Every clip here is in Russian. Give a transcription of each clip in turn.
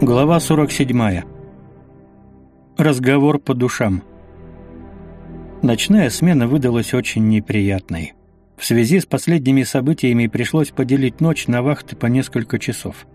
Глава 47. Разговор по душам. Ночная смена выдалась очень неприятной. В связи с последними событиями пришлось поделить ночь на вахты по несколько часов.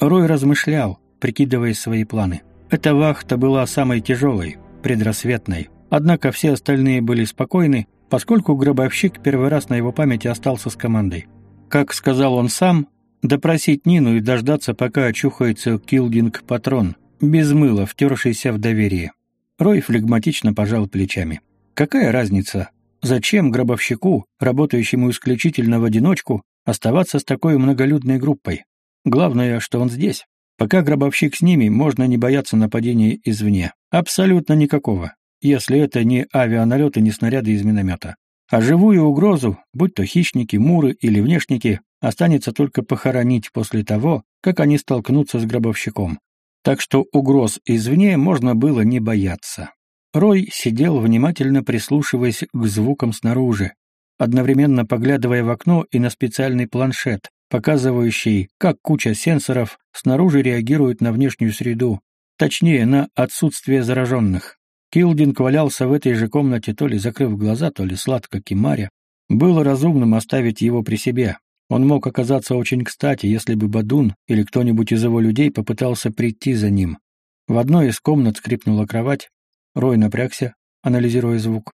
Рой размышлял, прикидывая свои планы. Эта вахта была самой тяжелой, предрассветной. Однако все остальные были спокойны, поскольку гробовщик первый раз на его памяти остался с командой. Как сказал он сам, Допросить Нину и дождаться, пока очухается Килдинг-патрон, без мыла, втершийся в доверие. Рой флегматично пожал плечами. Какая разница? Зачем гробовщику, работающему исключительно в одиночку, оставаться с такой многолюдной группой? Главное, что он здесь. Пока гробовщик с ними, можно не бояться нападения извне. Абсолютно никакого, если это не авианалеты, не снаряды из миномета. А живую угрозу, будь то хищники, муры или внешники, останется только похоронить после того, как они столкнутся с гробовщиком. Так что угроз извне можно было не бояться. Рой сидел, внимательно прислушиваясь к звукам снаружи, одновременно поглядывая в окно и на специальный планшет, показывающий, как куча сенсоров снаружи реагирует на внешнюю среду, точнее, на отсутствие зараженных. Килдинг валялся в этой же комнате, то ли закрыв глаза, то ли сладко кимаря. Было разумным оставить его при себе, он мог оказаться очень кстати, если бы Бадун или кто-нибудь из его людей попытался прийти за ним. В одной из комнат скрипнула кровать. Рой напрягся, анализируя звук.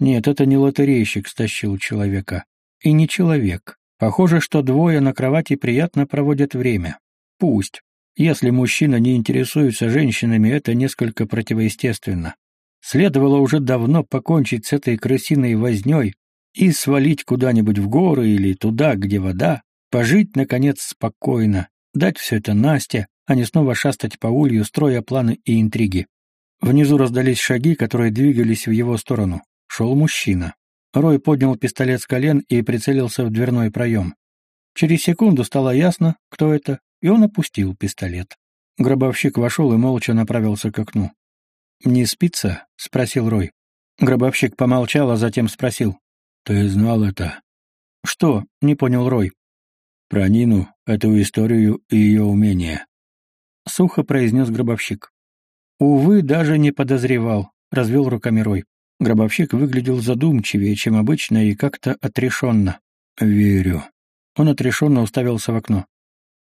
Нет, это не лотерейщик стащил человека. И не человек. Похоже, что двое на кровати приятно проводят время. Пусть. Если мужчина не интересуется женщинами, это несколько противоестественно. Следовало уже давно покончить с этой крысиной вознёй, и свалить куда-нибудь в горы или туда, где вода, пожить, наконец, спокойно, дать все это Насте, а не снова шастать по улью, строя планы и интриги. Внизу раздались шаги, которые двигались в его сторону. Шел мужчина. Рой поднял пистолет с колен и прицелился в дверной проем. Через секунду стало ясно, кто это, и он опустил пистолет. Гробовщик вошел и молча направился к окну. «Не спится?» — спросил Рой. Гробовщик помолчал, а затем спросил. «Ты знал это?» «Что?» — не понял Рой. «Про Нину, эту историю и ее умения». Сухо произнес гробовщик. «Увы, даже не подозревал», — развел руками Рой. Гробовщик выглядел задумчивее, чем обычно, и как-то отрешенно. «Верю». Он отрешенно уставился в окно.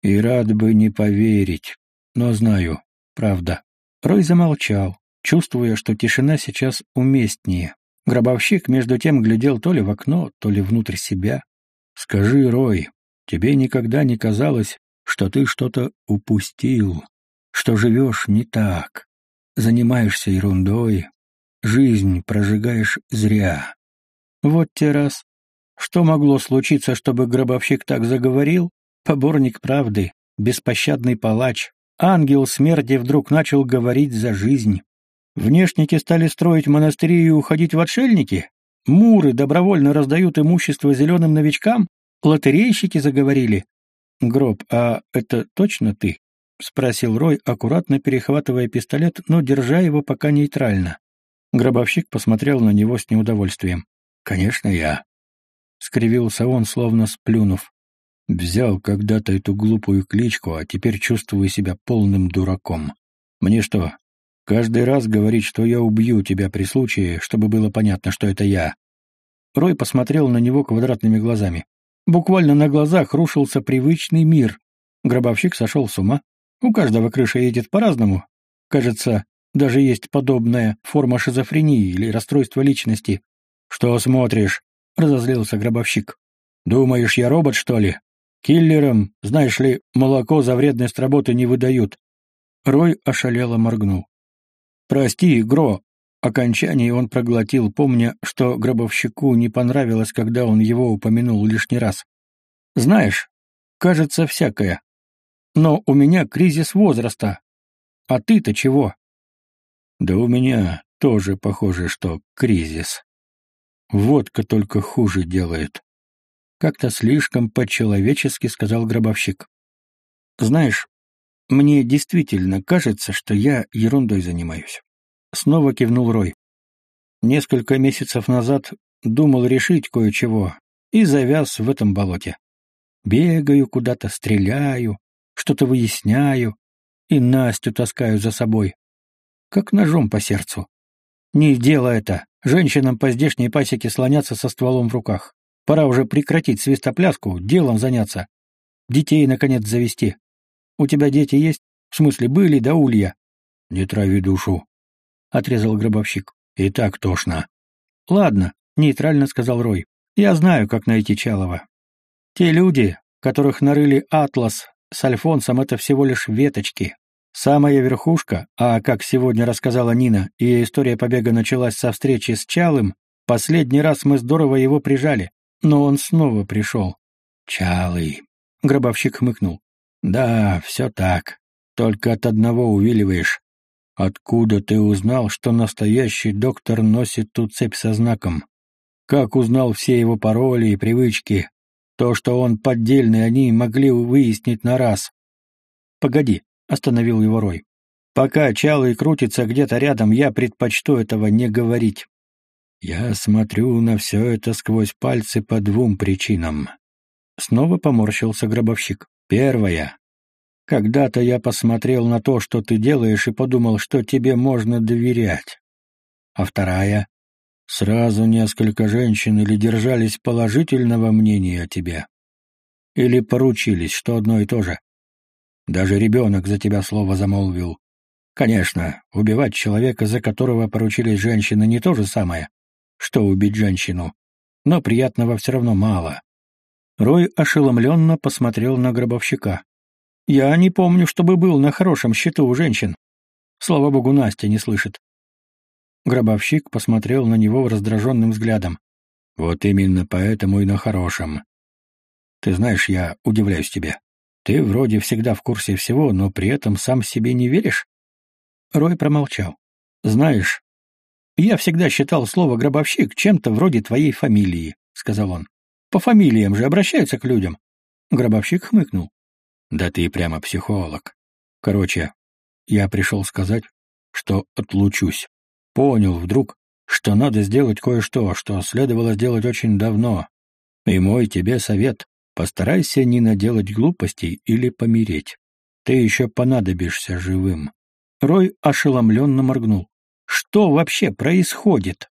«И рад бы не поверить, но знаю, правда». Рой замолчал, чувствуя, что тишина сейчас уместнее. Гробовщик, между тем, глядел то ли в окно, то ли внутрь себя. «Скажи, Рой, тебе никогда не казалось, что ты что-то упустил, что живешь не так, занимаешься ерундой, жизнь прожигаешь зря?» Вот те раз. Что могло случиться, чтобы гробовщик так заговорил? Поборник правды, беспощадный палач, ангел смерти вдруг начал говорить за жизнь. Внешники стали строить монастыри и уходить в отшельники? Муры добровольно раздают имущество зеленым новичкам? Лотерейщики заговорили? Гроб, а это точно ты? — спросил Рой, аккуратно перехватывая пистолет, но держа его пока нейтрально. Гробовщик посмотрел на него с неудовольствием. «Конечно, я». Скривился он, словно сплюнув. Взял когда-то эту глупую кличку, а теперь чувствую себя полным дураком. Мне что, Каждый раз говорить, что я убью тебя при случае, чтобы было понятно, что это я. Рой посмотрел на него квадратными глазами. Буквально на глазах рушился привычный мир. Гробовщик сошел с ума. У каждого крыша едет по-разному. Кажется, даже есть подобная форма шизофрении или расстройства личности. «Что смотришь?» — разозлился гробовщик. «Думаешь, я робот, что ли? Киллерам, знаешь ли, молоко за вредность работы не выдают». Рой ошалело моргнул. «Прости, Гро!» Окончание он проглотил, помня, что гробовщику не понравилось, когда он его упомянул лишний раз. «Знаешь, кажется, всякое. Но у меня кризис возраста. А ты-то чего?» «Да у меня тоже похоже, что кризис. Водка только хуже делает». Как-то слишком по-человечески сказал гробовщик. «Знаешь, мне действительно кажется, что я ерундой занимаюсь. Снова кивнул Рой. Несколько месяцев назад думал решить кое-чего и завяз в этом болоте. Бегаю куда-то, стреляю, что-то выясняю, и Настю таскаю за собой. Как ножом по сердцу. Не дело это, женщинам по здешней пасеке слоняться со стволом в руках. Пора уже прекратить свистопляску, делом заняться. Детей, наконец, завести. У тебя дети есть? В смысле, были, да улья? Не трави душу, — отрезал гробовщик. И так тошно. Ладно, — нейтрально сказал Рой. Я знаю, как найти Чалова. Те люди, которых нарыли Атлас с Альфонсом, это всего лишь веточки. Самая верхушка, а, как сегодня рассказала Нина, и история побега началась со встречи с Чалым, последний раз мы здорово его прижали, но он снова пришел. Чалый. Гробовщик хмыкнул. Да, все так. Только от одного увиливаешь. Откуда ты узнал, что настоящий доктор носит ту цепь со знаком? Как узнал все его пароли и привычки? То, что он поддельный, они могли выяснить на раз. Погоди, остановил его Рой. Пока Чалый крутится где-то рядом, я предпочту этого не говорить. Я смотрю на все это сквозь пальцы по двум причинам. Снова поморщился гробовщик. Первая. Когда-то я посмотрел на то, что ты делаешь, и подумал, что тебе можно доверять. А вторая. Сразу несколько женщин или держались положительного мнения о тебе, или поручились, что одно и то же. Даже ребенок за тебя слово замолвил. Конечно, убивать человека, за которого поручились женщины, не то же самое, что убить женщину, но приятного все равно мало. Рой ошеломленно посмотрел на гробовщика. «Я не помню, чтобы был на хорошем счету у женщин. Слава богу, Настя не слышит». Гробовщик посмотрел на него раздраженным взглядом. «Вот именно поэтому и на хорошем. Ты знаешь, я удивляюсь тебе. Ты вроде всегда в курсе всего, но при этом сам себе не веришь?» Рой промолчал. «Знаешь, я всегда считал слово «гробовщик» чем-то вроде твоей фамилии», — сказал он. «По фамилиям же обращаются к людям». Гробовщик хмыкнул. «Да ты прямо психолог. Короче, я пришел сказать, что отлучусь. Понял вдруг, что надо сделать кое-что, что следовало сделать очень давно. И мой тебе совет Постарайся не наделать глупостей или помереть. Ты еще понадобишься живым. Рой ошеломленно моргнул. Что вообще происходит?